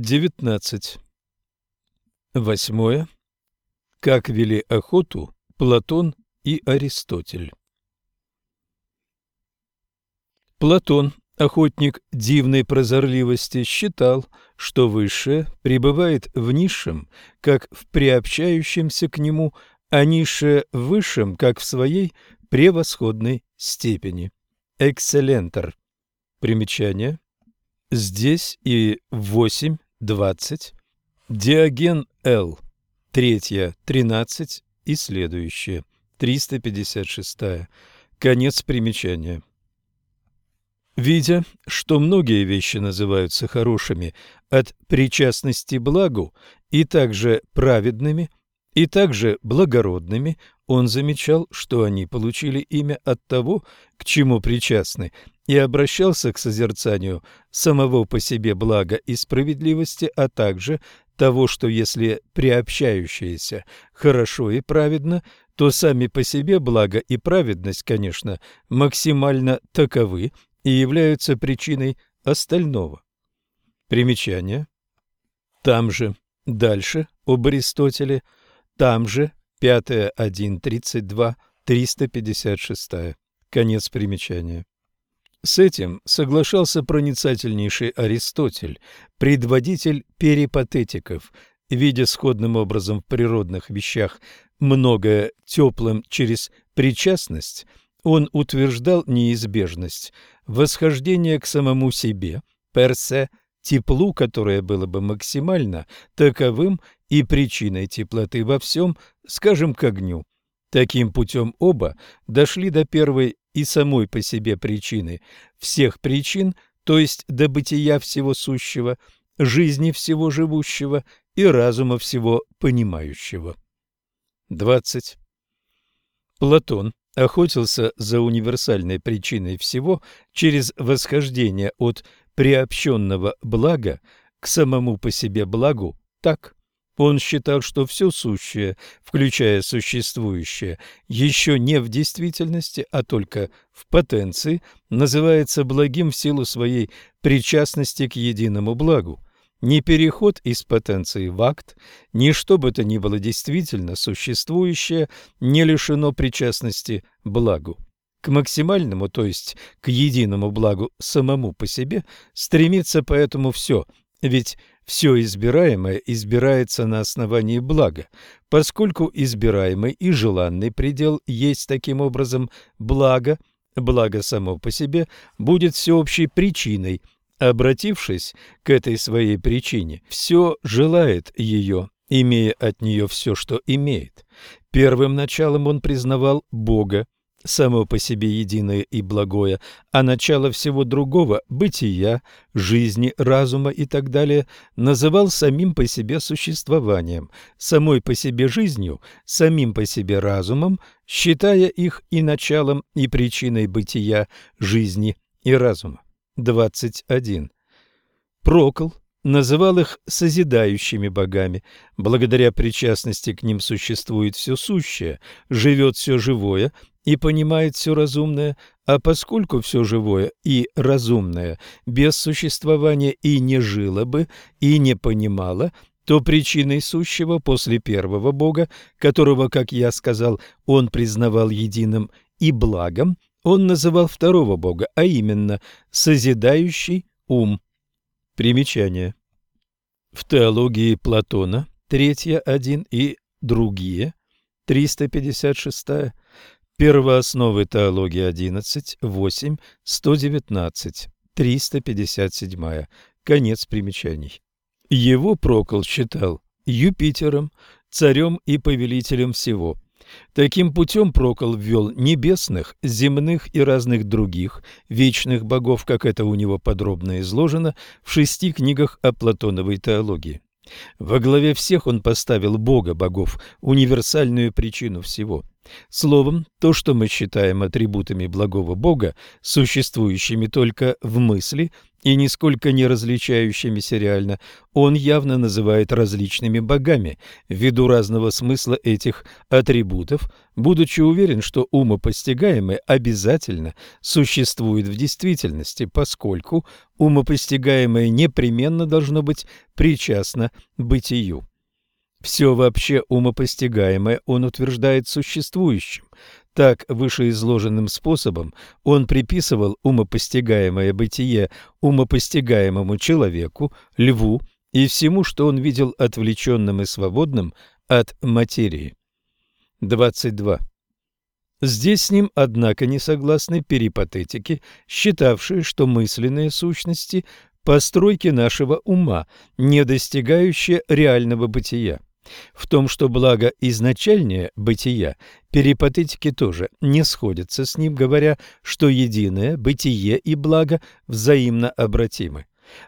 19. Восьмое. Как вели охоту Платон и Аристотель. Платон, охотник дивной прозорливости, считал, что высшее пребывает в низшем, как в приобщающемся к нему, а низшее в высшем, как в своей превосходной степени. Экселентор. Примечание. Здесь и 8.20. Диоген Л. Третья, 13 и следующее. 356. Конец примечания. Видя, что многие вещи называются хорошими от причастности благу и также праведными, и также благородными, он замечал, что они получили имя от того, к чему причастны, и обращался к созерцанию самого по себе блага и справедливости, а также того, что если приобщающееся хорошо и праведно, то сами по себе благо и праведность, конечно, максимально таковы и являются причиной остального. Примечание. Там же, дальше, об Аристотеле, там же, 5.1.32, 356. Конец примечания. С этим соглашался проницательнейший Аристотель, предводитель перипатетиков, видя сходным образом в природных вещах многое теплым через причастность, он утверждал неизбежность восхождения к самому себе, персе, теплу, которое было бы максимально таковым и причиной теплоты во всем, скажем, к огню. Таким путем оба дошли до первой и самой по себе причины всех причин, то есть до бытия всего сущего, жизни всего живущего и разума всего понимающего. 20. Платон охотился за универсальной причиной всего через восхождение от приобщенного блага к самому по себе благу так. Он считал, что все сущее, включая существующее, еще не в действительности, а только в потенции, называется благим в силу своей причастности к единому благу. Ни переход из потенции в акт, ни что бы то ни было действительно существующее, не лишено причастности благу. К максимальному, то есть к единому благу самому по себе, стремится поэтому все, ведь все избираемое избирается на основании блага, поскольку избираемый и желанный предел есть таким образом благо, благо само по себе будет всеобщей причиной. Обратившись к этой своей причине, все желает ее, имея от нее все, что имеет. Первым началом он признавал Бога, само по себе единое и благое, а начало всего другого – бытия, жизни, разума и так далее – называл самим по себе существованием, самой по себе жизнью, самим по себе разумом, считая их и началом, и причиной бытия, жизни и разума. 21. Прокол называл их созидающими богами. Благодаря причастности к ним существует все сущее, живет все живое и понимает все разумное, а поскольку все живое и разумное без существования и не жило бы, и не понимало, то причиной сущего после первого Бога, которого, как я сказал, он признавал единым и благом, он называл второго Бога, а именно созидающий ум. Примечание. В теологии Платона, третья один и другие, 356 Первоосновы теологии 11, 8, 119, 357. Конец примечаний. Его Прокол считал Юпитером, царем и повелителем всего. Таким путем Прокол ввел небесных, земных и разных других вечных богов, как это у него подробно изложено в шести книгах о Платоновой теологии. Во главе всех он поставил Бога богов, универсальную причину всего. Словом, то, что мы считаем атрибутами благого Бога, существующими только в мысли и нисколько не различающимися реально, он явно называет различными богами. Ввиду разного смысла этих атрибутов, будучи уверен, что умопостигаемое обязательно существует в действительности, поскольку умопостигаемое непременно должно быть причастно бытию. Все вообще умопостигаемое он утверждает существующим, так, вышеизложенным способом он приписывал умопостигаемое бытие умопостигаемому человеку, льву и всему, что он видел отвлеченным и свободным от материи. 22. Здесь с ним, однако, не согласны перипатетики, считавшие, что мысленные сущности – постройки нашего ума, не достигающие реального бытия. В том, что благо изначальнее бытия, перипатетики тоже не сходятся с ним, говоря, что единое бытие и благо взаимно обратимы.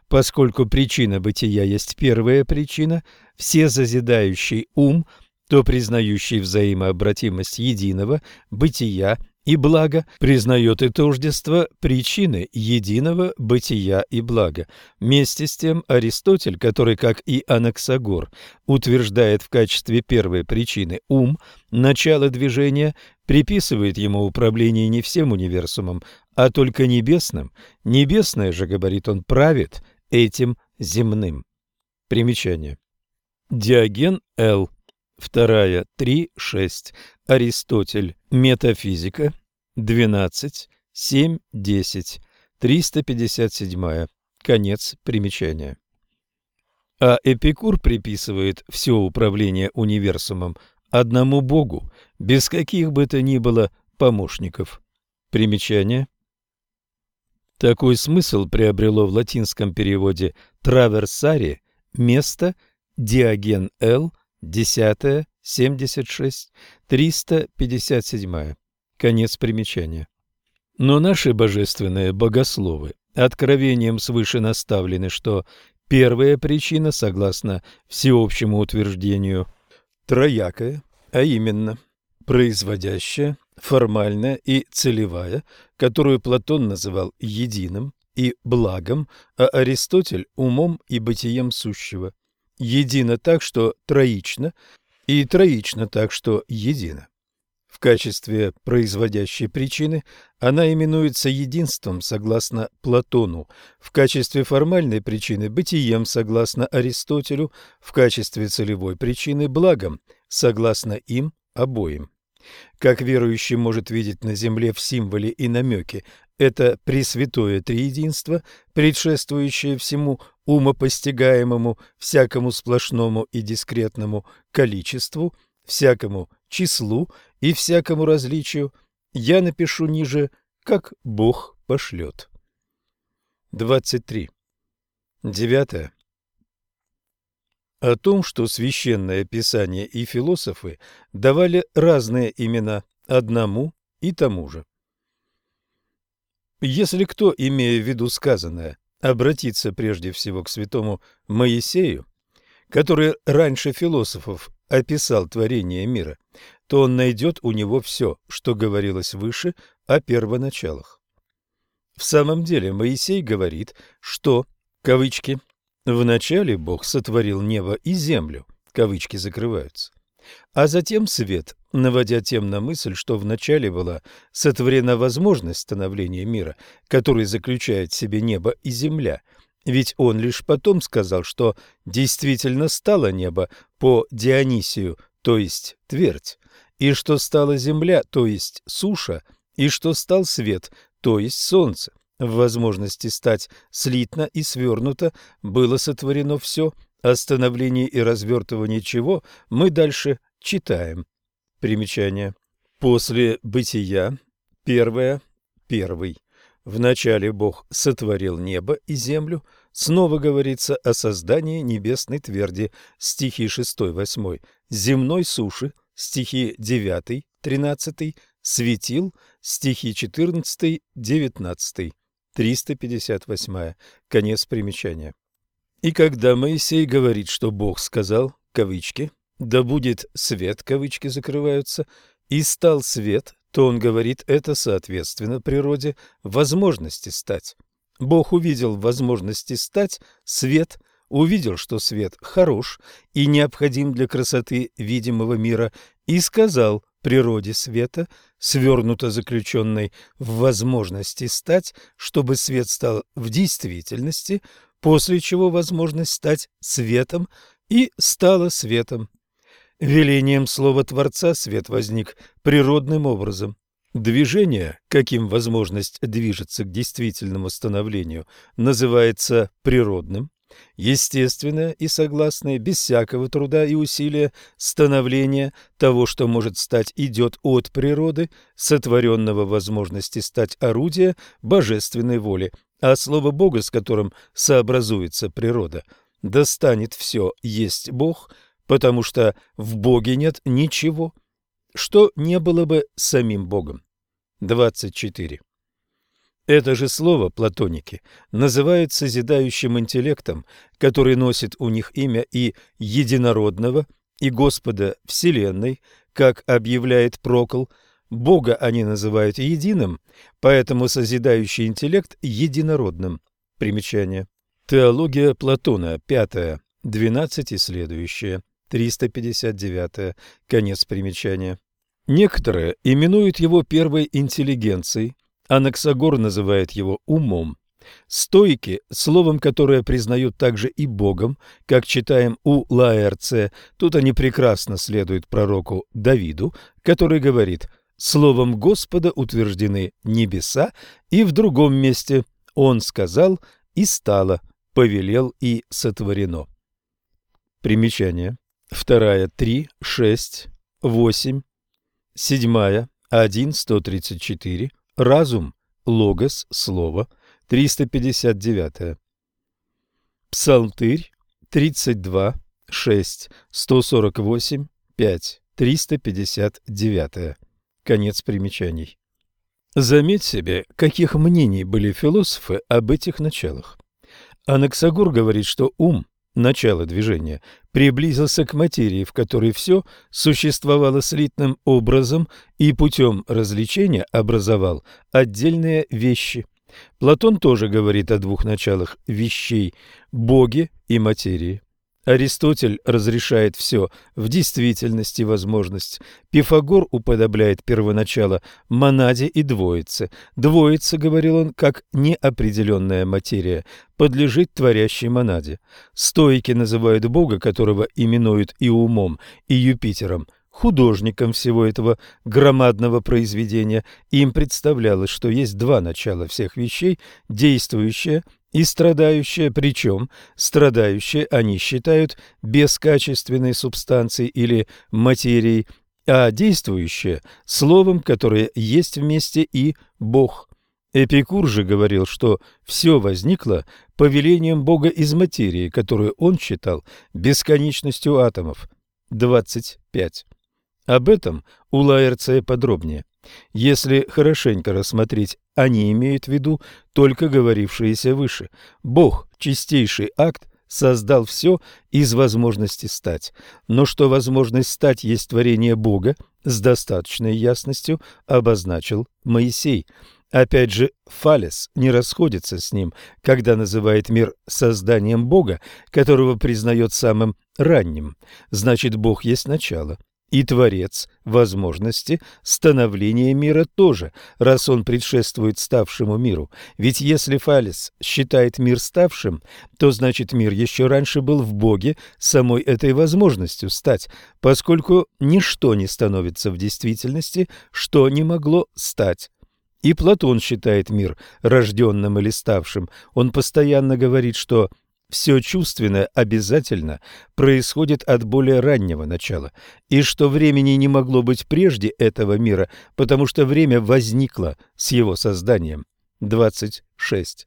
Поскольку причина бытия есть первая причина, все зазидающий ум, то признающий взаимообратимость единого бытия и благо признает и тождество причины единого бытия и блага. Вместе с тем Аристотель, который, как и Анаксагор, утверждает в качестве первой причины ум, начало движения, приписывает ему управление не всем универсумом, а только небесным. Небесное же, говорит он, правит этим земным. Примечание. Диоген Л. Вторая, 3, 6. Аристотель. Метафизика. 12, 7, 10. 357. Конец примечания. А Эпикур приписывает все управление универсумом одному Богу, без каких бы то ни было помощников. Примечание. Такой смысл приобрело в латинском переводе «траверсари» место «диоген Л» 10, 76, 357. Конец примечания. Но наши божественные богословы откровением свыше наставлены, что первая причина, согласно всеобщему утверждению, троякая, а именно производящая, формальная и целевая, которую Платон называл единым и благом, а Аристотель – умом и бытием сущего едино так, что троично, и троично так, что едино. В качестве производящей причины она именуется единством согласно Платону, в качестве формальной причины – бытием согласно Аристотелю, в качестве целевой причины – благом согласно им обоим. Как верующий может видеть на земле в символе и намеке это Пресвятое Триединство, предшествующее всему умопостигаемому, всякому сплошному и дискретному количеству, всякому числу и всякому различию, я напишу ниже, как Бог пошлет. 23. Девятое. О том, что священное писание и философы давали разные имена одному и тому же. Если кто, имея в виду сказанное, обратится прежде всего к святому Моисею, который раньше философов описал творение мира, то он найдет у него все, что говорилось выше о первоначалах. В самом деле Моисей говорит, что, кавычки, «вначале Бог сотворил небо и землю», кавычки закрываются, а затем свет, наводя тем на мысль, что вначале была сотворена возможность становления мира, который заключает в себе небо и земля, ведь он лишь потом сказал, что действительно стало небо по Дионисию, то есть твердь, и что стала земля, то есть суша, и что стал свет, то есть солнце. В возможности стать слитно и свернуто было сотворено все, о и развертывании чего мы дальше читаем. Примечание. После бытия, первое, первый. Вначале Бог сотворил небо и землю. Снова говорится о создании небесной тверди, стихи 6-8, земной суши, стихи 9-13, светил, стихи 14-19, 358, конец примечания. И когда Моисей говорит, что Бог сказал, кавычки, «да будет свет», кавычки закрываются, «и стал свет», то он говорит это соответственно природе возможности стать. Бог увидел возможности стать свет, увидел, что свет хорош и необходим для красоты видимого мира, и сказал природе света, свернуто заключенной в возможности стать, чтобы свет стал в действительности, после чего возможность стать светом и стала светом. Велением слова Творца свет возник природным образом. Движение, каким возможность движется к действительному становлению, называется природным. Естественное и согласное, без всякого труда и усилия, становление того, что может стать, идет от природы, сотворенного возможности стать орудия божественной воли, а слово Бога, с которым сообразуется природа, достанет все есть Бог, потому что в Боге нет ничего, что не было бы самим Богом. 24. Это же слово платоники называют созидающим интеллектом, который носит у них имя и единородного, и Господа Вселенной, как объявляет Прокол. Бога они называют единым, поэтому созидающий интеллект единородным. Примечание. Теология Платона, 5, 12 и следующее, 359, конец примечания. Некоторые именуют его первой интеллигенцией, Анаксагор называет его умом. Стойки, словом, которое признают также и Богом, как читаем у Лаэрце, тут они прекрасно следуют пророку Давиду, который говорит «Словом Господа утверждены небеса», и в другом месте «Он сказал, и стало, повелел и сотворено». Примечание. Вторая, три, шесть, восемь, Седьмая, 1, 134, разум, логос, слово, 359. Псалтырь, 32, 6, 148, 5, 359. Конец примечаний. Заметь себе, каких мнений были философы об этих началах. Анаксагор говорит, что ум начало движения, приблизился к материи, в которой все существовало слитным образом и путем развлечения образовал отдельные вещи. Платон тоже говорит о двух началах вещей – Боге и материи. Аристотель разрешает все в действительности возможность. Пифагор уподобляет первоначало монаде и двоице. Двоица, говорил он, как неопределенная материя, подлежит творящей монаде. Стоики называют Бога, которого именуют и умом, и Юпитером, художником всего этого громадного произведения. Им представлялось, что есть два начала всех вещей, действующее – и страдающее, причем страдающее они считают бескачественной субстанцией или материей, а действующее – словом, которое есть вместе и Бог. Эпикур же говорил, что все возникло повелением Бога из материи, которую он считал бесконечностью атомов. 25. Об этом у Лаэрция подробнее. Если хорошенько рассмотреть, они имеют в виду только говорившиеся выше. Бог, чистейший акт, создал все из возможности стать. Но что возможность стать есть творение Бога, с достаточной ясностью обозначил Моисей. Опять же, Фалес не расходится с ним, когда называет мир созданием Бога, которого признает самым ранним. Значит, Бог есть начало, и Творец возможности становления мира тоже, раз он предшествует ставшему миру. Ведь если Фалес считает мир ставшим, то значит мир еще раньше был в Боге самой этой возможностью стать, поскольку ничто не становится в действительности, что не могло стать. И Платон считает мир рожденным или ставшим. Он постоянно говорит, что все чувственное обязательно происходит от более раннего начала, и что времени не могло быть прежде этого мира, потому что время возникло с его созданием. 26.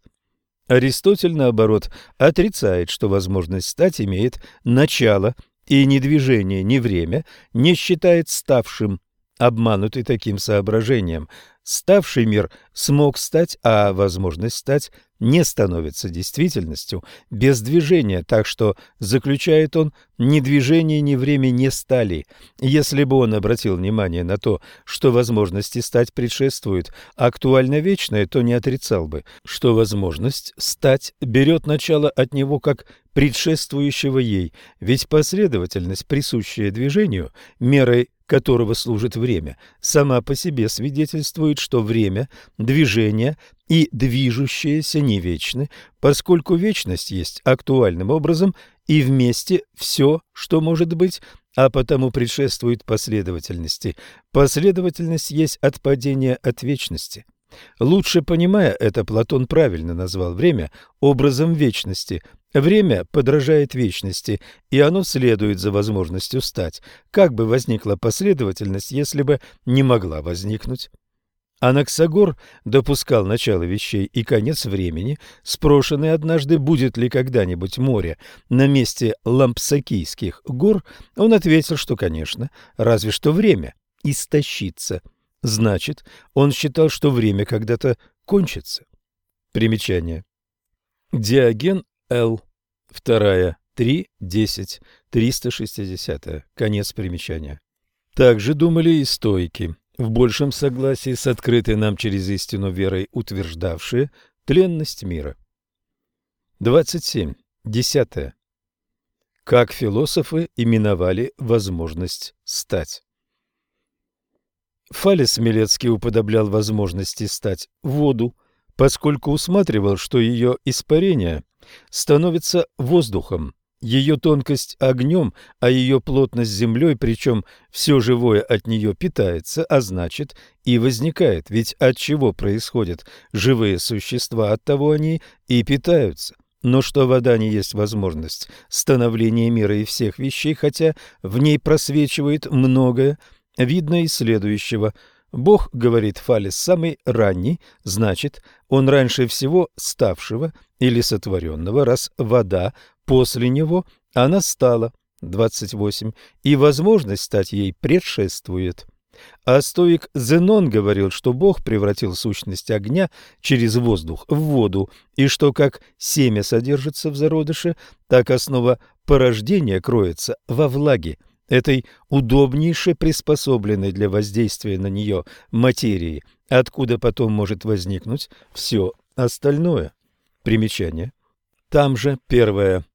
Аристотель, наоборот, отрицает, что возможность стать имеет начало, и ни движение, ни время не считает ставшим. Обмануты таким соображением. Ставший мир смог стать, а возможность стать не становится действительностью без движения, так что, заключает он, ни движение, ни время не стали. Если бы он обратил внимание на то, что возможности стать предшествуют актуально вечное, то не отрицал бы, что возможность стать берет начало от него как предшествующего ей, ведь последовательность, присущая движению, мерой которого служит время, сама по себе свидетельствует, что время, движение и движущееся не вечны, поскольку вечность есть актуальным образом и вместе все, что может быть, а потому предшествует последовательности. Последовательность есть отпадение от вечности. Лучше понимая это, Платон правильно назвал время образом вечности, Время подражает вечности, и оно следует за возможностью стать. Как бы возникла последовательность, если бы не могла возникнуть? Анаксагор допускал начало вещей и конец времени, спрошенный однажды, будет ли когда-нибудь море на месте Лампсакийских гор, он ответил, что, конечно, разве что время истощится. Значит, он считал, что время когда-то кончится. Примечание. Диоген Л. Вторая. 3, 10, 360. Конец примечания. Также думали и стойки, в большем согласии с открытой нам через истину верой утверждавшие тленность мира. 27. Десятое. Как философы именовали возможность стать. Фалес Милецкий уподоблял возможности стать воду, поскольку усматривал, что ее испарение становится воздухом, ее тонкость огнем, а ее плотность землей, причем все живое от нее питается, а значит и возникает. Ведь от чего происходят живые существа, от того они и питаются. Но что вода не есть возможность становления мира и всех вещей, хотя в ней просвечивает многое, видно из следующего – Бог, говорит Фалес, самый ранний, значит, он раньше всего ставшего или сотворенного, раз вода после него, она стала, 28, и возможность стать ей предшествует. А стоик Зенон говорил, что Бог превратил сущность огня через воздух в воду, и что как семя содержится в зародыше, так основа порождения кроется во влаге – этой удобнейше приспособленной для воздействия на нее материи, откуда потом может возникнуть все остальное. Примечание. Там же первое.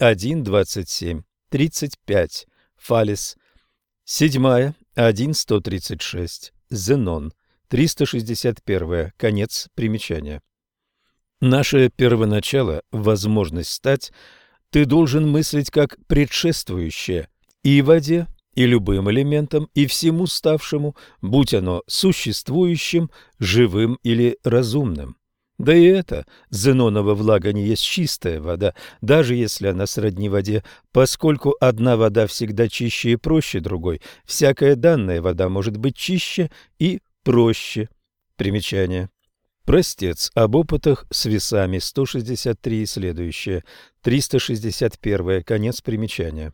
1.27. 35. Фалес. Седьмая. 1.136. Зенон. 361. Конец примечания. Наше первоначало, возможность стать, ты должен мыслить как предшествующее – и воде, и любым элементам, и всему ставшему, будь оно существующим, живым или разумным. Да и это, зенонова влага не есть чистая вода, даже если она сродни воде, поскольку одна вода всегда чище и проще другой, всякая данная вода может быть чище и проще. Примечание. Простец об опытах с весами 163 и следующее, 361, конец примечания.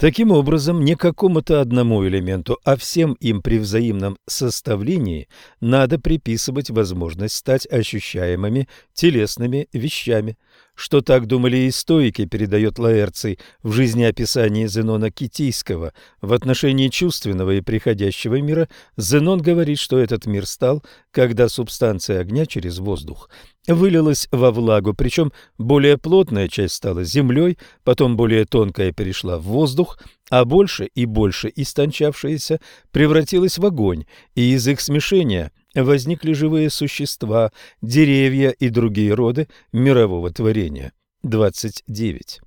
Таким образом, не какому-то одному элементу, а всем им при взаимном составлении надо приписывать возможность стать ощущаемыми телесными вещами – что так думали и стоики, передает Лаэрций в жизнеописании Зенона Китийского. В отношении чувственного и приходящего мира Зенон говорит, что этот мир стал, когда субстанция огня через воздух вылилась во влагу, причем более плотная часть стала землей, потом более тонкая перешла в воздух, а больше и больше истончавшаяся превратилась в огонь, и из их смешения возникли живые существа, деревья и другие роды мирового творения. 29.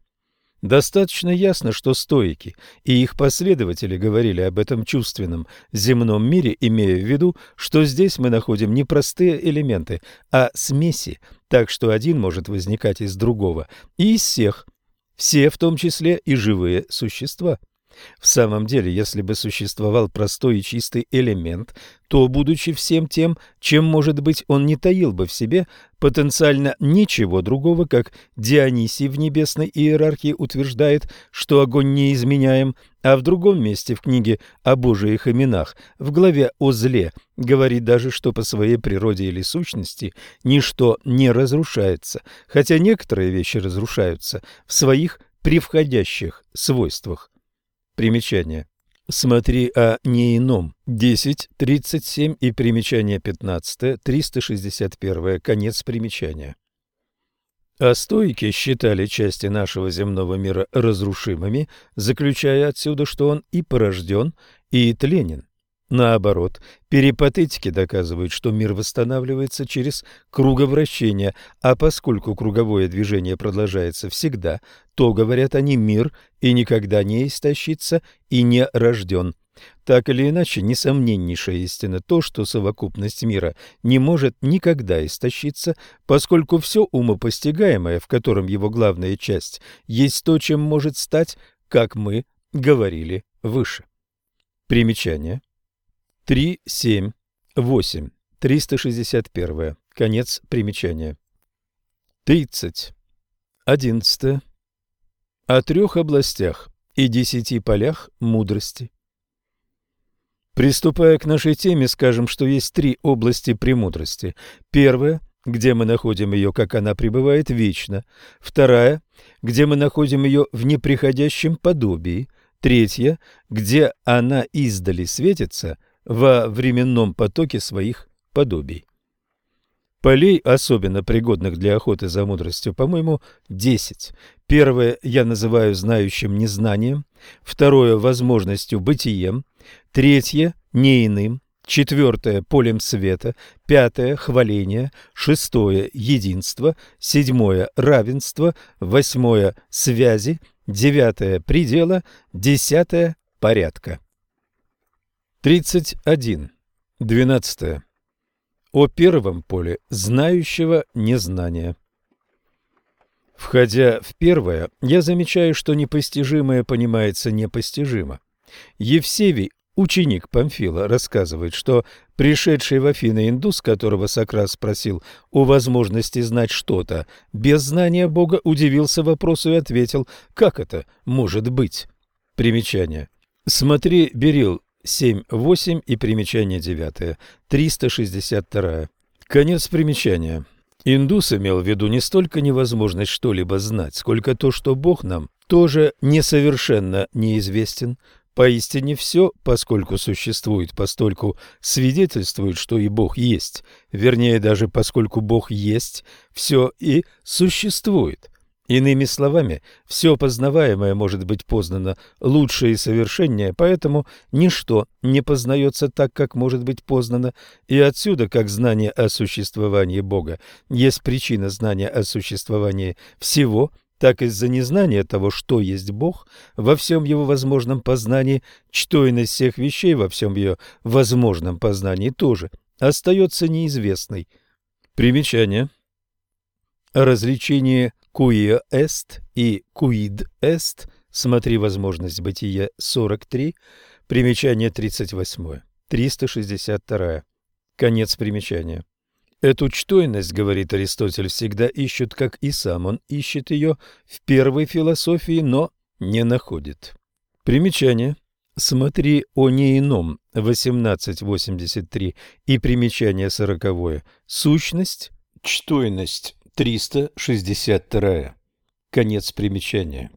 Достаточно ясно, что стоики и их последователи говорили об этом чувственном земном мире, имея в виду, что здесь мы находим не простые элементы, а смеси, так что один может возникать из другого и из всех, все в том числе и живые существа. В самом деле, если бы существовал простой и чистый элемент, то, будучи всем тем, чем может быть, он не таил бы в себе потенциально ничего другого, как Дионисий в небесной иерархии утверждает, что огонь неизменяем, а в другом месте в книге о Божиих именах, в главе о зле, говорит даже, что по своей природе или сущности ничто не разрушается, хотя некоторые вещи разрушаются в своих превходящих свойствах. Примечание. Смотри о неином. 10.37 и примечание 15. 361. Конец примечания. А стойки считали части нашего земного мира разрушимыми, заключая отсюда, что он и порожден, и тленен. Наоборот, перипатетики доказывают, что мир восстанавливается через круговращение, а поскольку круговое движение продолжается всегда, то, говорят они, мир и никогда не истощится и не рожден. Так или иначе, несомненнейшая истина то, что совокупность мира не может никогда истощиться, поскольку все умопостигаемое, в котором его главная часть, есть то, чем может стать, как мы говорили выше. Примечание. 3, 7, 8, 361. Конец примечания. 30. 11. О трех областях и десяти полях мудрости. Приступая к нашей теме, скажем, что есть три области премудрости. Первая, где мы находим ее, как она пребывает вечно. Вторая, где мы находим ее в неприходящем подобии. Третья, где она издали светится – во временном потоке своих подобий. Полей, особенно пригодных для охоты за мудростью, по-моему, десять. Первое я называю знающим незнанием, второе – возможностью бытием, третье – не иным, четвертое – полем света, пятое – хваление, шестое – единство, седьмое – равенство, восьмое – связи, девятое – предела, десятое – порядка. 31. 12. О первом поле знающего незнания. Входя в первое, я замечаю, что непостижимое понимается непостижимо. Евсевий, ученик Памфила, рассказывает, что пришедший в Афины индус, которого Сократ спросил о возможности знать что-то, без знания Бога удивился вопросу и ответил, как это может быть. Примечание. Смотри, Берил, 7.8 и примечание 9. 362. Конец примечания. Индус имел в виду не столько невозможность что-либо знать, сколько то, что Бог нам тоже несовершенно неизвестен. Поистине все, поскольку существует, постольку свидетельствует, что и Бог есть. Вернее, даже поскольку Бог есть, все и существует. Иными словами, все познаваемое может быть познано лучше и совершеннее, поэтому ничто не познается так, как может быть познано, и отсюда, как знание о существовании Бога есть причина знания о существовании всего, так из-за незнания того, что есть Бог, во всем его возможном познании, чтойность всех вещей во всем ее возможном познании тоже остается неизвестной. Примечание. Развлечение Куио эст и куид эст, смотри возможность бытия 43, примечание 38, 362, конец примечания. Эту чтойность, говорит Аристотель, всегда ищут, как и сам он ищет ее в первой философии, но не находит. Примечание. Смотри о неином 1883 и примечание 40. Сущность, чтойность 362. Конец примечания.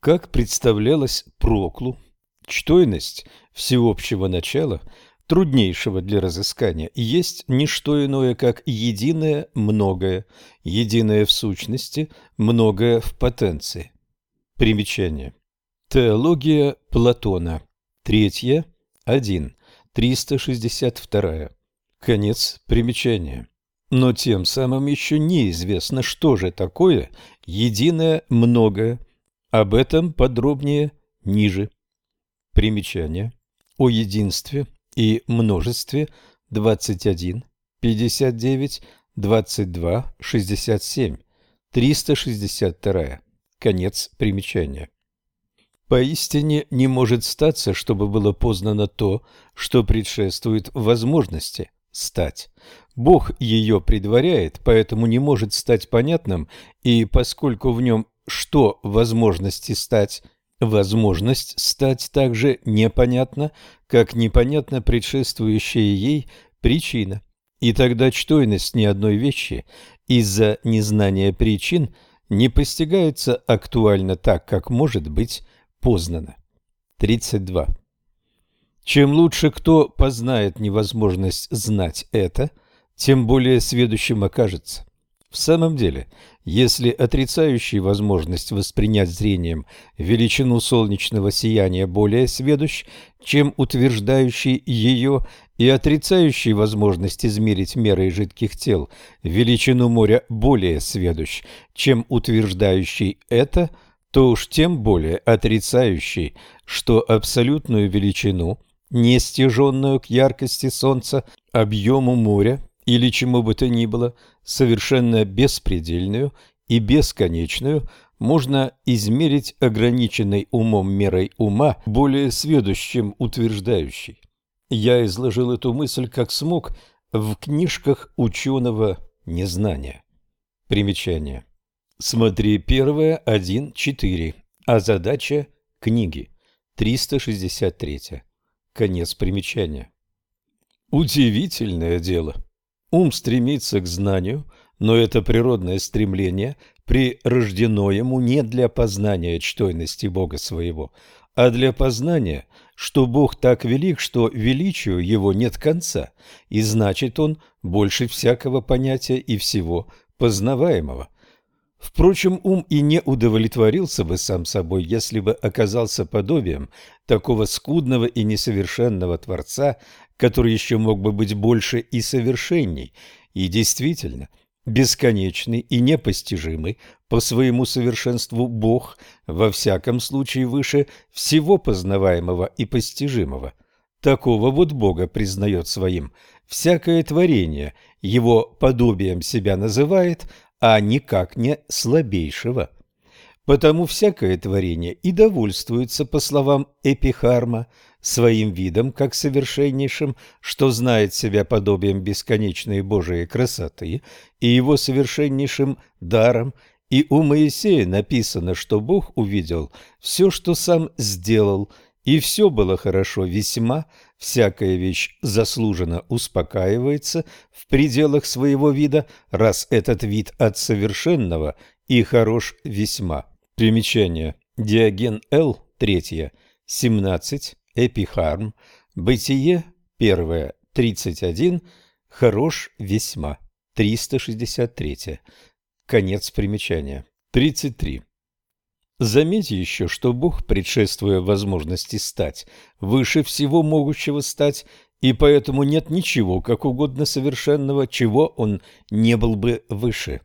Как представлялось Проклу, чтойность всеобщего начала, труднейшего для разыскания, есть не что иное, как единое многое, единое в сущности, многое в потенции. Примечание. Теология Платона. Третья. 1. 362. Конец примечания. Но тем самым еще неизвестно, что же такое единое многое. Об этом подробнее ниже. Примечание. О единстве и множестве 21, 59, 22, 67, 362. Конец примечания. Поистине не может статься, чтобы было познано то, что предшествует возможности стать. Бог ее предваряет, поэтому не может стать понятным, и поскольку в нем что возможности стать, возможность стать также непонятна, как непонятна предшествующая ей причина. И тогда чтойность ни одной вещи из-за незнания причин не постигается актуально так, как может быть познано. 32. Чем лучше кто познает невозможность знать это, тем более сведущим окажется. В самом деле, если отрицающий возможность воспринять зрением величину солнечного сияния более сведущ, чем утверждающий ее, и отрицающий возможность измерить мерой жидких тел величину моря более сведущ, чем утверждающий это, то уж тем более отрицающий, что абсолютную величину, не стяженную к яркости солнца, объему моря или чему бы то ни было, совершенно беспредельную и бесконечную, можно измерить ограниченной умом мерой ума, более сведущим утверждающий. Я изложил эту мысль как смог в книжках ученого незнания. Примечание. Смотри первое, 1.4, а задача книги 363. Конец примечания. Удивительное дело. Ум стремится к знанию, но это природное стремление прирождено ему не для познания чтойности Бога своего, а для познания, что Бог так велик, что величию его нет конца, и значит он больше всякого понятия и всего познаваемого. Впрочем, ум и не удовлетворился бы сам собой, если бы оказался подобием такого скудного и несовершенного Творца, который еще мог бы быть больше и совершенней, и действительно бесконечный и непостижимый по своему совершенству Бог во всяком случае выше всего познаваемого и постижимого. Такого вот Бога признает своим всякое творение, его подобием себя называет, а никак не слабейшего. Потому всякое творение и довольствуется, по словам Эпихарма, своим видом как совершеннейшим, что знает себя подобием бесконечной Божией красоты и его совершеннейшим даром, и у Моисея написано, что Бог увидел все, что сам сделал, и все было хорошо весьма, всякая вещь заслуженно успокаивается в пределах своего вида, раз этот вид от совершенного и хорош весьма. Примечание. Диоген Л. 3. 17. Эпихарм. Бытие. 1. 31. Хорош весьма. 363. Конец примечания. 33. Заметьте еще, что Бог, предшествуя возможности стать, выше всего могущего стать, и поэтому нет ничего, как угодно совершенного, чего Он не был бы выше.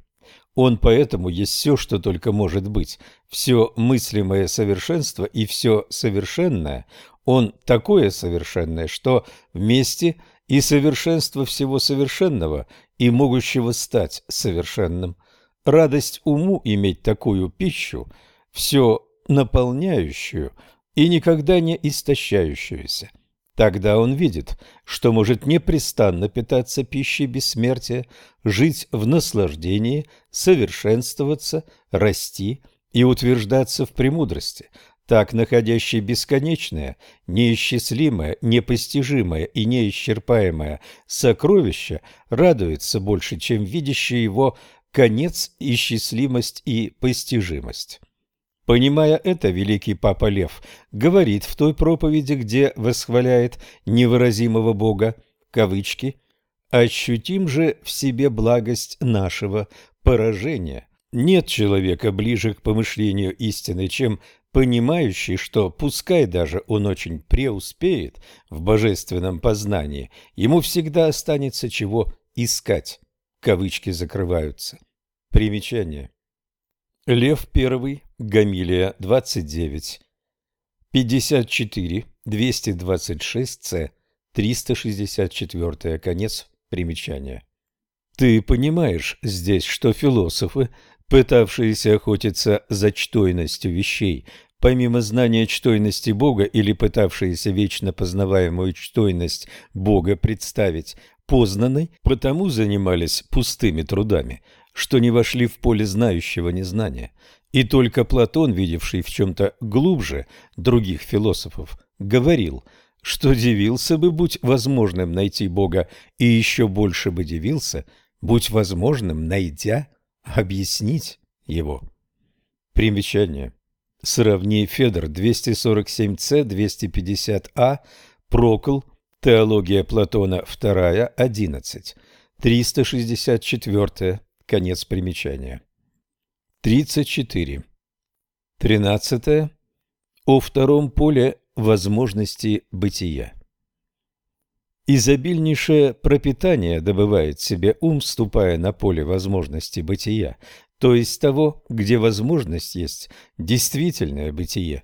Он поэтому есть все, что только может быть, все мыслимое совершенство и все совершенное. Он такое совершенное, что вместе и совершенство всего совершенного и могущего стать совершенным. Радость уму иметь такую пищу – все наполняющую и никогда не истощающуюся. Тогда он видит, что может непрестанно питаться пищей бессмертия, жить в наслаждении, совершенствоваться, расти и утверждаться в премудрости, так находящий бесконечное, неисчислимое, непостижимое и неисчерпаемое сокровище радуется больше, чем видящий его конец, исчислимость и постижимость. Понимая это, великий Папа Лев говорит в той проповеди, где восхваляет невыразимого Бога, кавычки, «ощутим же в себе благость нашего поражения». Нет человека ближе к помышлению истины, чем понимающий, что пускай даже он очень преуспеет в божественном познании, ему всегда останется чего искать. Кавычки закрываются. Примечание. Лев I, Гамилия, 29, 54, 226 С, 364, конец примечания. Ты понимаешь здесь, что философы, пытавшиеся охотиться за чтойностью вещей, помимо знания чтойности Бога или пытавшиеся вечно познаваемую чтойность Бога представить познанной, потому занимались пустыми трудами, что не вошли в поле знающего незнания. И только Платон, видевший в чем-то глубже других философов, говорил, что дивился бы, будь возможным найти Бога, и еще больше бы дивился, будь возможным, найдя, объяснить его. Примечание. Сравни Федор 247c, 250а, Прокл, Теология Платона 2, 11, 364, конец примечания. 34. 13. О втором поле возможности бытия. Изобильнейшее пропитание добывает себе ум, вступая на поле возможности бытия, то есть того, где возможность есть действительное бытие.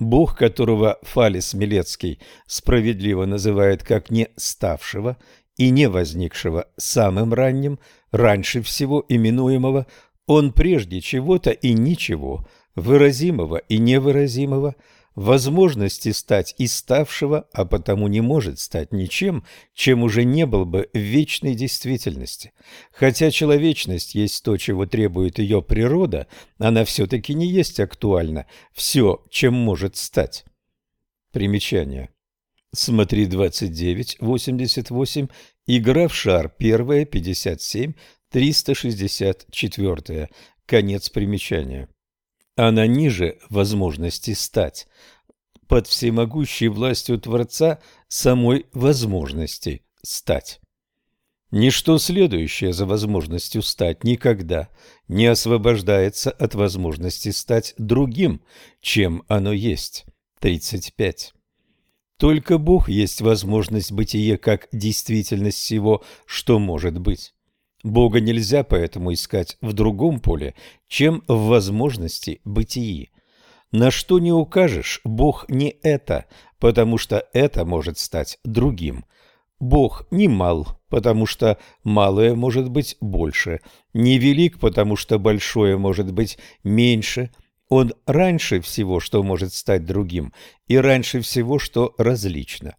Бог, которого Фалис Милецкий справедливо называет как не ставшего и не возникшего самым ранним, раньше всего именуемого, он прежде чего-то и ничего, выразимого и невыразимого – возможности стать и ставшего, а потому не может стать ничем, чем уже не был бы в вечной действительности. Хотя человечность есть то, чего требует ее природа, она все-таки не есть актуальна все, чем может стать. Примечание. Смотри 29.88, игра в шар, первая, 57, 364, конец примечания она ниже возможности стать, под всемогущей властью Творца самой возможности стать. Ничто следующее за возможностью стать никогда не освобождается от возможности стать другим, чем оно есть. 35. Только Бог есть возможность бытия как действительность всего, что может быть. Бога нельзя поэтому искать в другом поле, чем в возможности бытии. На что не укажешь, Бог не это, потому что это может стать другим. Бог не мал, потому что малое может быть больше, не велик, потому что большое может быть меньше. Он раньше всего, что может стать другим, и раньше всего, что различно.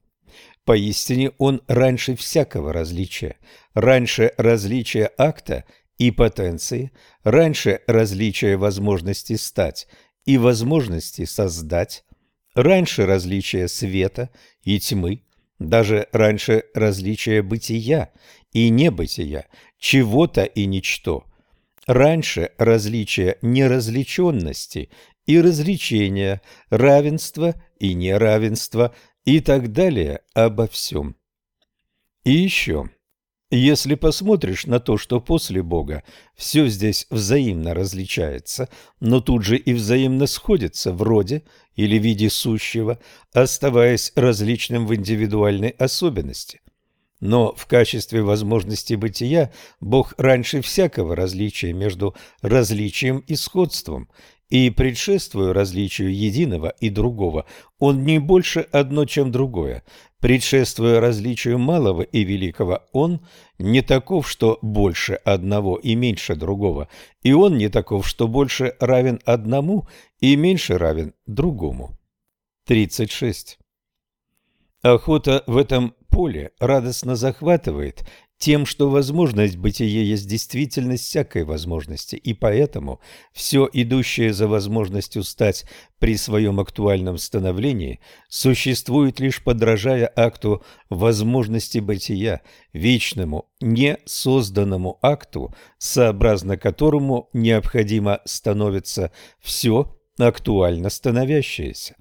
Поистине он раньше всякого различия, раньше различия акта и потенции, раньше различия возможности стать и возможности создать, раньше различия света и тьмы, даже раньше различия бытия и небытия, чего-то и ничто, раньше различия неразличенности и развлечения, равенства и неравенства, и так далее обо всем. И еще, если посмотришь на то, что после Бога все здесь взаимно различается, но тут же и взаимно сходится в роде или виде сущего, оставаясь различным в индивидуальной особенности. Но в качестве возможности бытия Бог раньше всякого различия между различием и сходством, и предшествуя различию единого и другого, он не больше одно, чем другое. Предшествуя различию малого и великого, он не таков, что больше одного и меньше другого, и он не таков, что больше равен одному и меньше равен другому. 36. Охота в этом поле радостно захватывает тем, что возможность бытия есть действительность всякой возможности, и поэтому все идущее за возможностью стать при своем актуальном становлении существует лишь подражая акту возможности бытия, вечному, не созданному акту, сообразно которому необходимо становится все актуально становящееся.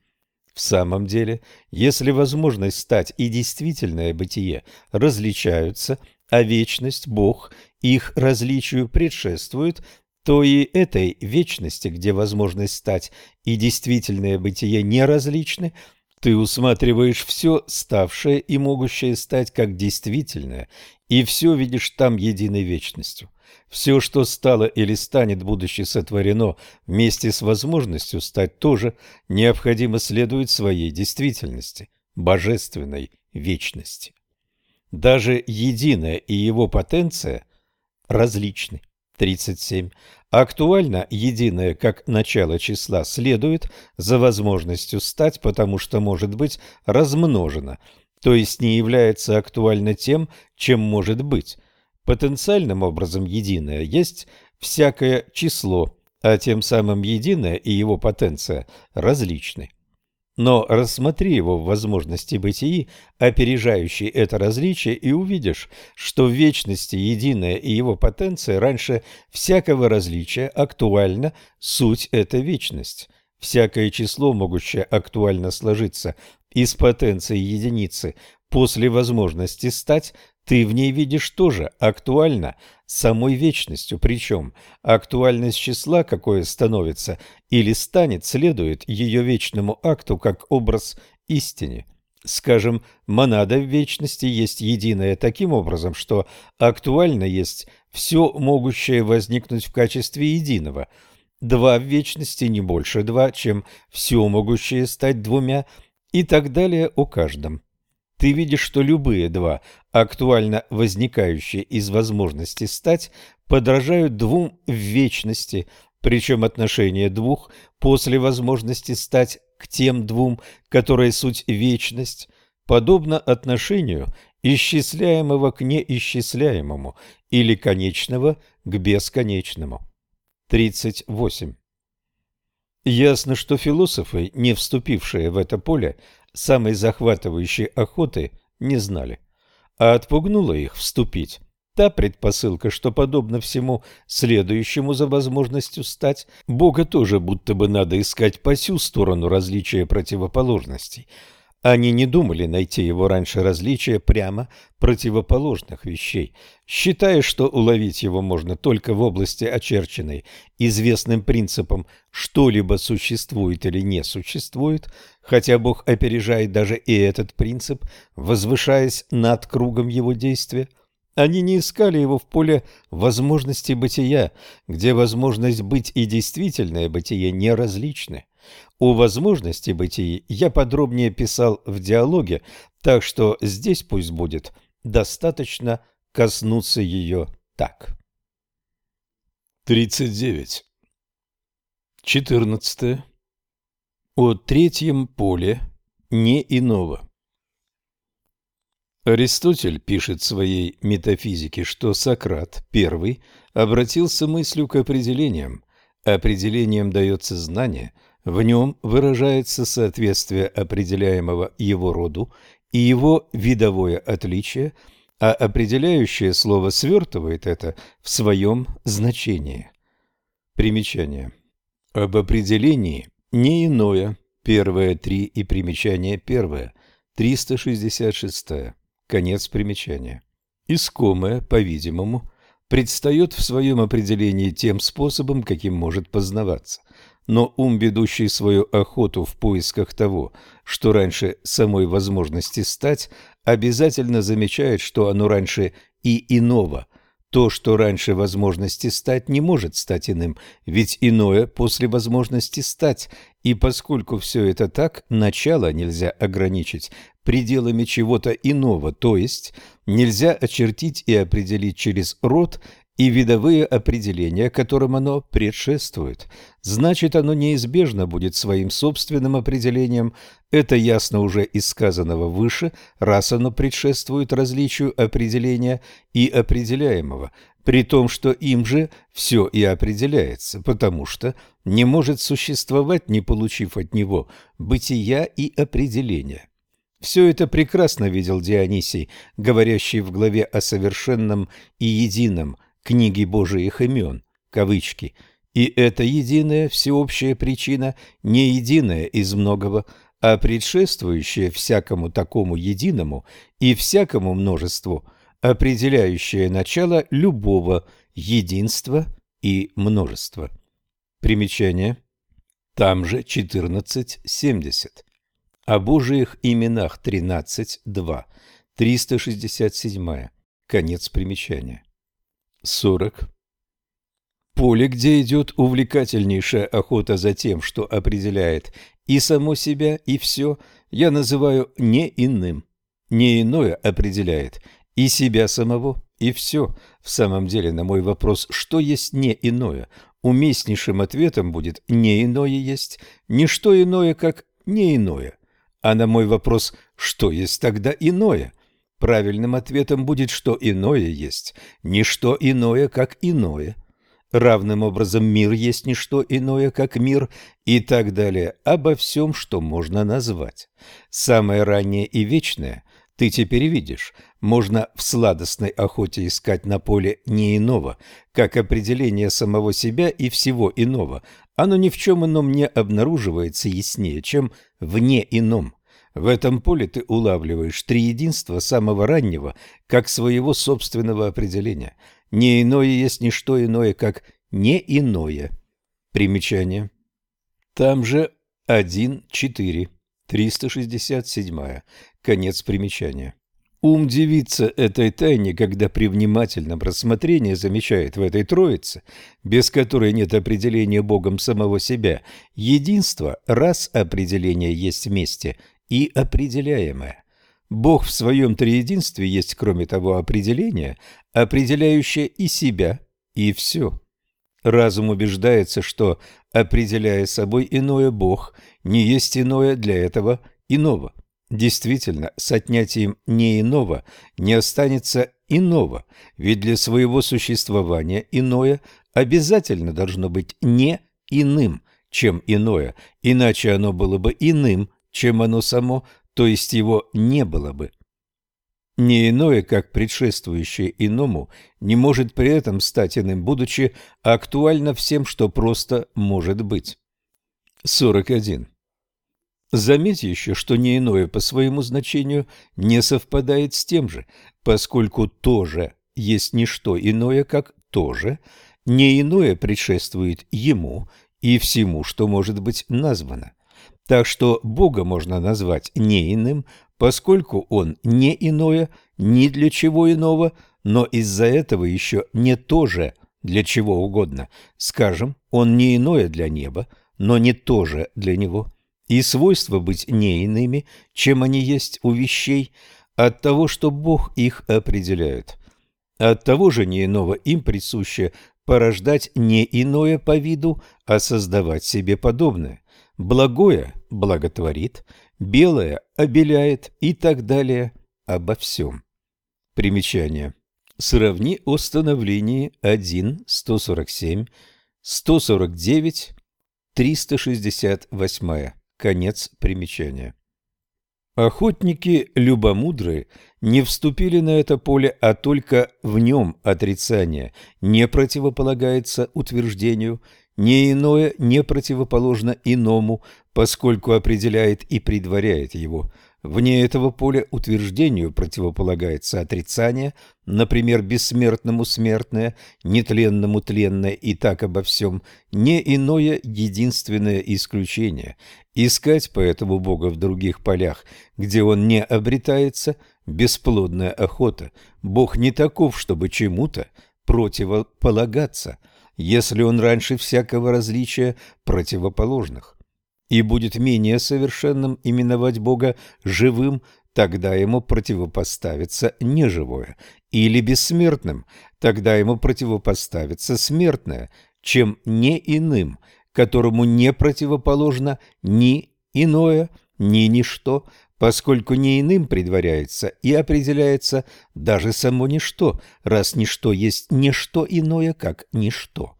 В самом деле, если возможность стать и действительное бытие различаются – а вечность, Бог, их различию предшествует, то и этой вечности, где возможность стать и действительное бытие неразличны, ты усматриваешь все ставшее и могущее стать как действительное, и все видишь там единой вечностью. Все, что стало или станет, будучи сотворено вместе с возможностью стать тоже, необходимо следует своей действительности, божественной вечности. Даже единое и его потенция различны. 37. Актуально единое как начало числа следует за возможностью стать, потому что может быть размножено, то есть не является актуально тем, чем может быть. Потенциальным образом единое есть всякое число, а тем самым единое и его потенция различны. Но рассмотри его в возможности бытии, опережающей это различие, и увидишь, что в вечности единое и его потенция раньше всякого различия актуально суть – это вечность. Всякое число, могущее актуально сложиться из потенции единицы после возможности стать, ты в ней видишь тоже актуально самой вечностью, причем актуальность числа, какое становится или станет, следует ее вечному акту как образ истине. Скажем, монада в вечности есть единое таким образом, что актуально есть все, могущее возникнуть в качестве единого. Два в вечности не больше два, чем все, могущее стать двумя, и так далее о каждом. Ты видишь, что любые два, актуально возникающие из возможности стать, подражают двум в вечности, причем отношение двух после возможности стать к тем двум, которые суть вечность, подобно отношению исчисляемого к неисчисляемому или конечного к бесконечному. 38. Ясно, что философы, не вступившие в это поле, самой захватывающей охоты не знали. А отпугнула их вступить та предпосылка, что, подобно всему следующему за возможностью стать, Бога тоже будто бы надо искать по сю сторону различия противоположностей – они не думали найти его раньше различия прямо противоположных вещей, считая, что уловить его можно только в области очерченной известным принципом «что-либо существует или не существует», хотя Бог опережает даже и этот принцип, возвышаясь над кругом его действия. Они не искали его в поле возможности бытия, где возможность быть и действительное бытие неразличны. О возможности бытия я подробнее писал в диалоге, так что здесь пусть будет достаточно коснуться ее так. 39. 14. О третьем поле не иного. Аристотель пишет в своей метафизике, что Сократ, первый, обратился мыслью к определениям. Определением дается знание – в нем выражается соответствие определяемого его роду и его видовое отличие, а определяющее слово свертывает это в своем значении. Примечание. Об определении не иное. Первое три и примечание первое. 366. Конец примечания. Искомое, по-видимому, предстает в своем определении тем способом, каким может познаваться – но ум, ведущий свою охоту в поисках того, что раньше самой возможности стать, обязательно замечает, что оно раньше и иного. То, что раньше возможности стать, не может стать иным, ведь иное после возможности стать, и поскольку все это так, начало нельзя ограничить пределами чего-то иного, то есть нельзя очертить и определить через род и видовые определения, которым оно предшествует. Значит, оно неизбежно будет своим собственным определением. Это ясно уже из сказанного выше, раз оно предшествует различию определения и определяемого, при том, что им же все и определяется, потому что не может существовать, не получив от него бытия и определения. Все это прекрасно видел Дионисий, говорящий в главе о совершенном и едином – книги Божиих имен, кавычки, и это единая всеобщая причина, не единая из многого, а предшествующая всякому такому единому и всякому множеству, определяющая начало любого единства и множества. Примечание. Там же 14.70. О Божиих именах 13.2. 367. Конец примечания. 40. Поле, где идет увлекательнейшая охота за тем, что определяет и само себя, и все, я называю не иным. Не иное определяет и себя самого, и все. В самом деле, на мой вопрос, что есть не иное, уместнейшим ответом будет «не иное есть», не что иное, как «не иное». А на мой вопрос «что есть тогда иное?» Правильным ответом будет «что иное есть», не что иное, как иное. Равным образом мир есть не что иное, как мир, и так далее, обо всем, что можно назвать. Самое раннее и вечное ты теперь видишь, можно в сладостной охоте искать на поле не иного, как определение самого себя и всего иного. Оно ни в чем ином не обнаруживается яснее, чем вне ином. В этом поле ты улавливаешь три единства самого раннего, как своего собственного определения. Не иное есть не что иное, как не иное. Примечание. Там же 1.4. 367. Конец примечания. Ум дивится этой тайне, когда при внимательном рассмотрении замечает в этой троице, без которой нет определения Богом самого себя, единство, раз определение есть вместе, и определяемое. Бог в своем триединстве есть, кроме того, определение, определяющее и себя, и все. Разум убеждается, что, определяя собой иное Бог, не есть иное для этого иного. Действительно, с отнятием не иного не останется иного, ведь для своего существования иное обязательно должно быть не иным, чем иное, иначе оно было бы иным, чем оно само, то есть его не было бы. Не иное, как предшествующее иному, не может при этом стать иным, будучи актуально всем, что просто может быть. 41. Заметь еще, что не иное по своему значению не совпадает с тем же, поскольку тоже есть не что иное, как тоже, не иное предшествует ему и всему, что может быть названо. Так что Бога можно назвать не иным, поскольку он не иное, ни для чего иного, но из-за этого еще не то же для чего угодно. Скажем, он не иное для неба, но не то же для него. И свойства быть не иными, чем они есть у вещей, от того, что Бог их определяет. От того же не иного им присуще порождать не иное по виду, а создавать себе подобное. Благое благотворит, белое обеляет и так далее обо всем. Примечание. Сравни о становлении 1, 147, 149, 368. Конец примечания. Охотники любомудрые не вступили на это поле, а только в нем отрицание не противополагается утверждению – не иное не противоположно иному, поскольку определяет и предваряет его. Вне этого поля утверждению противополагается отрицание, например, бессмертному смертное, нетленному тленное и так обо всем, не иное единственное исключение. Искать поэтому Бога в других полях, где он не обретается, бесплодная охота. Бог не таков, чтобы чему-то противополагаться – если он раньше всякого различия противоположных. И будет менее совершенным именовать Бога живым, тогда ему противопоставится неживое, или бессмертным, тогда ему противопоставится смертное, чем не иным, которому не противоположно ни иное, ни ничто, поскольку не иным предваряется и определяется даже само ничто, раз ничто есть ничто иное, как ничто.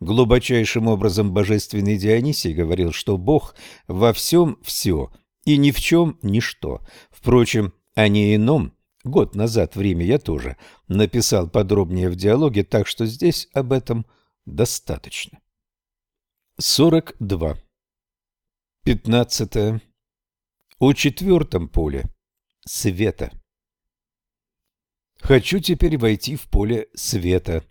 Глубочайшим образом божественный Дионисий говорил, что Бог во всем все и ни в чем ничто. Впрочем, о неином год назад в Риме я тоже написал подробнее в диалоге, так что здесь об этом достаточно. 42. 15. О четвертом поле света. Хочу теперь войти в поле света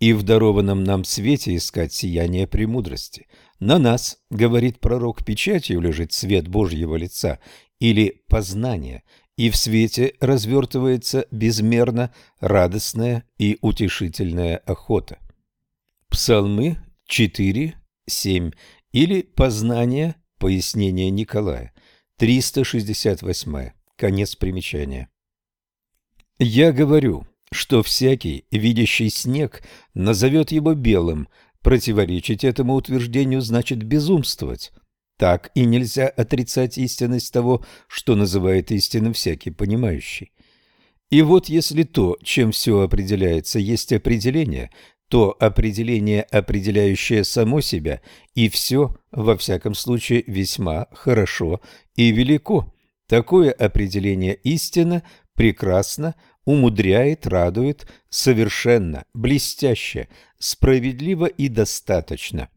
и в дарованном нам свете искать сияние премудрости. На нас, говорит пророк, печатью лежит свет Божьего лица или познание, и в свете развертывается безмерно радостная и утешительная охота. Псалмы 4, 7 или познание, пояснение Николая – 368. Конец примечания. Я говорю, что всякий, видящий снег, назовет его белым. Противоречить этому утверждению значит безумствовать. Так и нельзя отрицать истинность того, что называет истинным всякий понимающий. И вот если то, чем все определяется, есть определение, то определение, определяющее само себя, и все, во всяком случае, весьма хорошо и велико. Такое определение истина, прекрасно, умудряет, радует, совершенно, блестяще, справедливо и достаточно.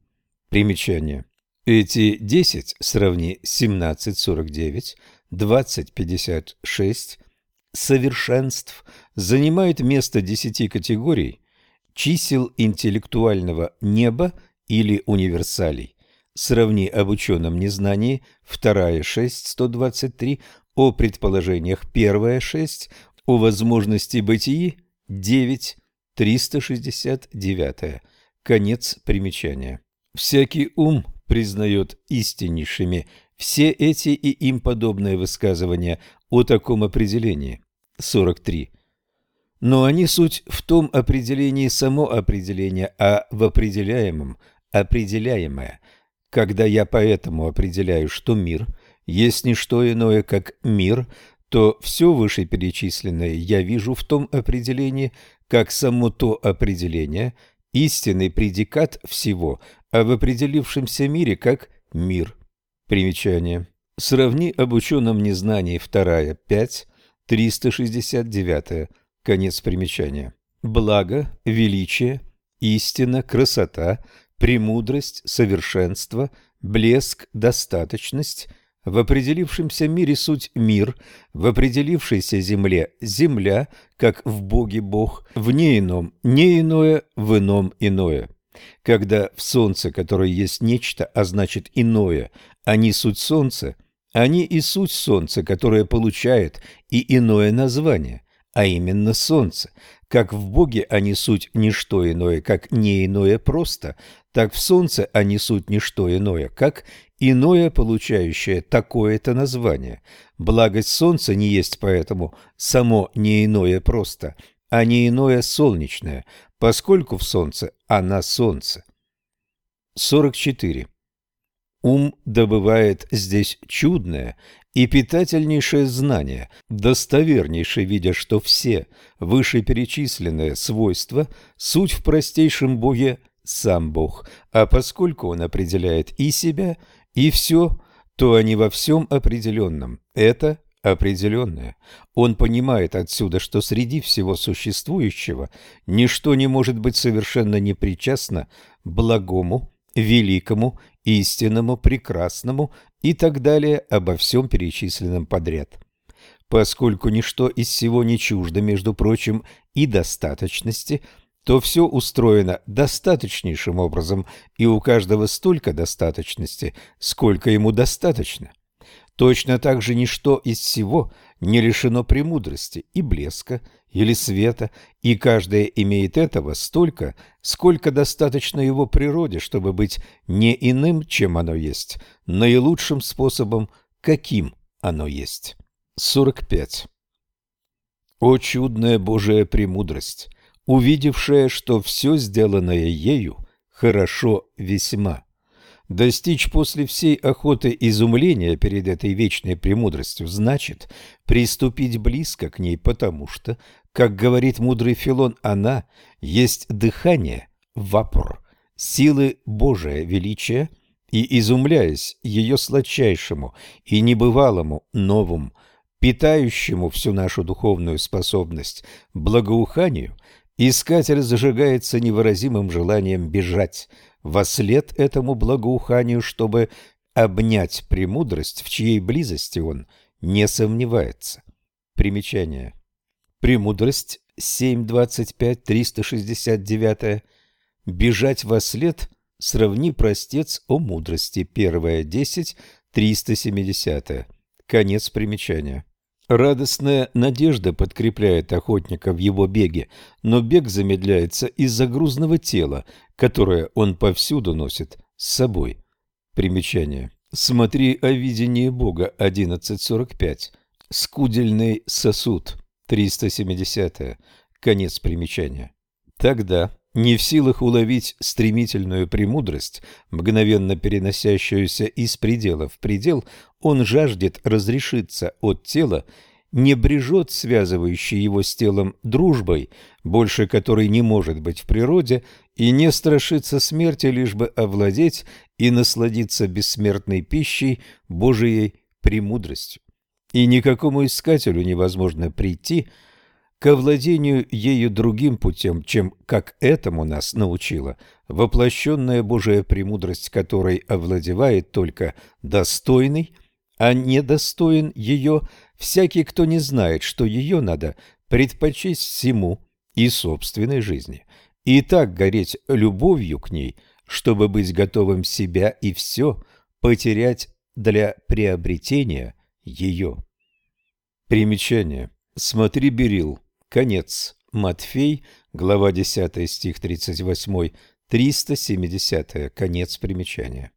Примечание. Эти 10 сравни 1749, 2056 совершенств занимают место 10 категорий чисел интеллектуального неба или универсалей. Сравни об ученом незнании, вторая 6, 123, о предположениях, первая 6, о возможности бытии, 9, 369. Конец примечания. Всякий ум признает истиннейшими все эти и им подобные высказывания о таком определении. 43. Но они суть в том определении само определение, а в определяемом – определяемое. Когда я поэтому определяю, что мир есть не что иное, как мир, то все вышеперечисленное я вижу в том определении, как само то определение, истинный предикат всего, а в определившемся мире как мир. Примечание. Сравни об ученом незнании вторая, 5, 369 Конец примечания. Благо, величие, истина, красота, премудрость, совершенство, блеск, достаточность – в определившемся мире суть мир, в определившейся земле земля, как в Боге Бог, в неином не иное, в ином иное. Когда в солнце, которое есть нечто, а значит иное, они суть солнца, они и суть солнца, которое получает и иное название – а именно солнце. Как в Боге они суть не что иное, как не иное просто, так в солнце они суть не что иное, как иное, получающее такое-то название. Благость солнца не есть поэтому само не иное просто, а не иное солнечное, поскольку в солнце она солнце. 44. Ум добывает здесь чудное и питательнейшее знание, достовернейшее, видя, что все вышеперечисленные свойства – суть в простейшем Боге сам Бог, а поскольку Он определяет и себя, и все, то они во всем определенном. Это определенное. Он понимает отсюда, что среди всего существующего ничто не может быть совершенно непричастно благому, великому, истинному, прекрасному и так далее обо всем перечисленном подряд. Поскольку ничто из всего не чуждо, между прочим, и достаточности, то все устроено достаточнейшим образом, и у каждого столько достаточности, сколько ему достаточно. Точно так же ничто из всего не лишено премудрости и блеска, или света, и каждое имеет этого столько, сколько достаточно его природе, чтобы быть не иным, чем оно есть, наилучшим способом, каким оно есть. 45. О чудная Божия премудрость, увидевшая, что все сделанное ею хорошо весьма. Достичь после всей охоты изумления перед этой вечной премудростью значит приступить близко к ней, потому что, как говорит мудрый Филон, она есть дыхание, вапор, силы Божия величия, и, изумляясь ее сладчайшему и небывалому новому, питающему всю нашу духовную способность благоуханию, искатель зажигается невыразимым желанием бежать во след этому благоуханию, чтобы обнять премудрость, в чьей близости он не сомневается. Примечание. Премудрость 7.25, 369. Бежать во след сравни простец о мудрости. Первая 10, 370. Конец примечания. Радостная надежда подкрепляет охотника в его беге, но бег замедляется из-за грузного тела, которое он повсюду носит с собой. Примечание. Смотри о видении Бога 11.45. Скудельный сосуд. 370. Конец примечания. Тогда, не в силах уловить стремительную премудрость, мгновенно переносящуюся из предела в предел, он жаждет разрешиться от тела, не брежет связывающей его с телом дружбой, больше которой не может быть в природе, и не страшится смерти, лишь бы овладеть и насладиться бессмертной пищей Божией премудростью. И никакому искателю невозможно прийти – к овладению ею другим путем, чем как этому нас научила воплощенная Божия премудрость, которой овладевает только достойный, а недостоин ее всякий, кто не знает, что ее надо предпочесть всему и собственной жизни, и так гореть любовью к ней, чтобы быть готовым себя и все потерять для приобретения ее. Примечание. Смотри Берил. Конец. Матфей, глава 10, стих 38, 370. Конец примечания.